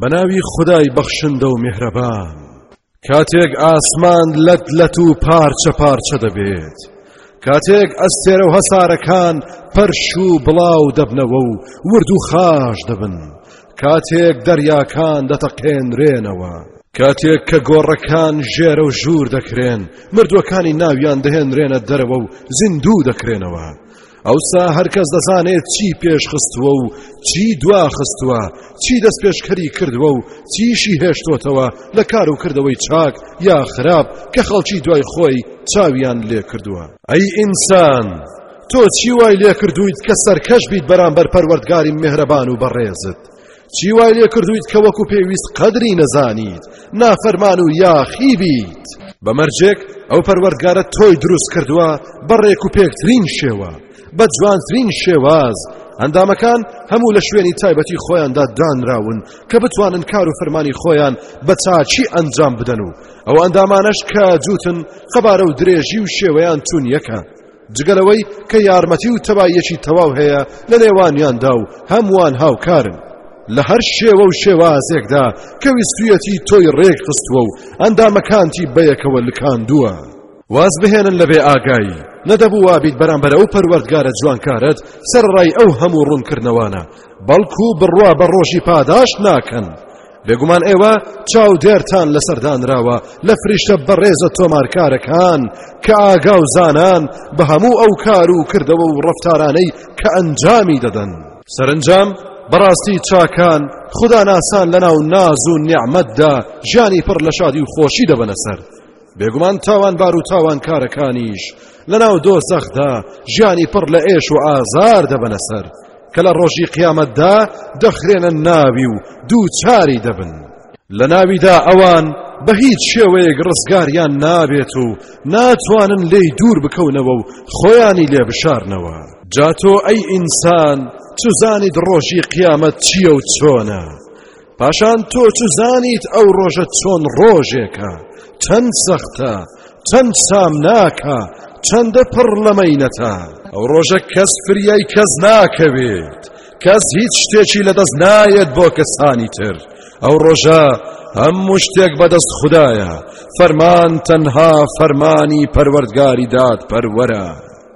بەناوی خودای بەخشندە و میهرەبان کاتێک ئاسمان لەت لەت و پارچە پارچە دەبێت کاتێک ئەستێرە و هەسارەکان پەرش و بڵاو دەبنەوە و ورد و خاش دەبن کاتێک دەریاکان دەتەقێنرێنەوە کاتێک کە گۆڕەکان ژێرە و ژوور دەکرێن مردوەکانی ناویان دەهێنرێنە دەرەوە و زیندوو دەکرێنەوە ئەوسا هەرکەس دەزانێت چی پێشخستووە و چی دواخستووە چی دەست پێشکەری کردووە و چیشی هێشتۆتەوە لە کار و کردەوەی چاک یا خراپ کە خەڵکی دوای خۆی چاویان لێ کردووە ئەی ئینسان تۆ چی وای لێ کردویت کە سەرکەش بیت بەرامبەر پەروەردگاری مهرەبان و بەڕێزت چی وای لێ کردویت کە وەکو پێویست قەدری نەزانیت نافەرمان و یاخی بیت بە مەرجێک ئەو پەروەردگارە تۆی دروست کردووە بە ڕێک و پێکترین شێوە بە جوانترین شێواز ئەندامەکان هەموو لە شوێنی تایبەتی خۆیاندا دانراون کە بتوانن کار و فەرمانی خۆیان بە چاچی ئەنجام بدەن و ئەو ئەندامانەش کە جوتن قەبارە و درێژی و شێوەیان چونیەکە جگە لەوەی کە یارمەتی و تەباییەکی تەواو هەیە لە نێوانیاندا و هەمووان هاوکارن لە هەر شێوە و شێوازێکدا کە ویستویەتی تۆی ڕێک خستووە و ئەندامەکانتی بەیەکەوە لکاندووە واز بهێنن لە بێ ئاگایی نەدەبوو وابیت بەرامبەر ئەو پەروەردگارە جوانکارت سەرڕای ئەو هەموو ڕوونکردنەوانە بەڵکو بڕوا بە ڕۆژی پاداشت ناکەن بێگومان ئێوە چاودێرتان لەسەر دانراوە لە فریشتە بەڕێزە تۆمارکارەکان کە ئاگا و زانان بە هەموو ئەو کار و کردەوە و ڕفتارانەی کە ئەنجامی دەدەن سەرنجام بەڕاستی چاکان خدا ناسان لەناو ناز و نیعممەتدا ژیانی پڕ لە شادی و خۆشی دەبەنە سەر بێگومان تاوانبار و تاوانکارەکانیش لەناو دۆزەخدا ژیانی پڕ لە ئێش و ئازار دەبەنە سەر کە لە ڕۆژی قیامەتدا دەخرێنە ناوی و دووچاری دەبن لە ناویدا ئەوان بە هیچ شێوەیەک ڕزگاریان نابێت و ناتوانن لێی دوور بکەونەوە و خۆیانی لێ بشارنەوە جاتۆ ئەی ئینسان چزانیت ڕۆژی قیامەت چییە و چۆنە؟ پاشان تۆ چزانیت ئەو ڕۆژە چۆن ڕۆژێکە چەند سەختە چەند سامناکە چەندە پڕ لەمەینەتە ئەو ڕۆژە کەس فریای کەس ناکەوێت کەس هیچ شتێکی لەدەست نایەت بۆ کەسانی تر ئەو ڕۆژە هەموو شتێک بەدەست خدایە فەرمان تەنها فەرمانی پەروەردگاری داد پەروەرە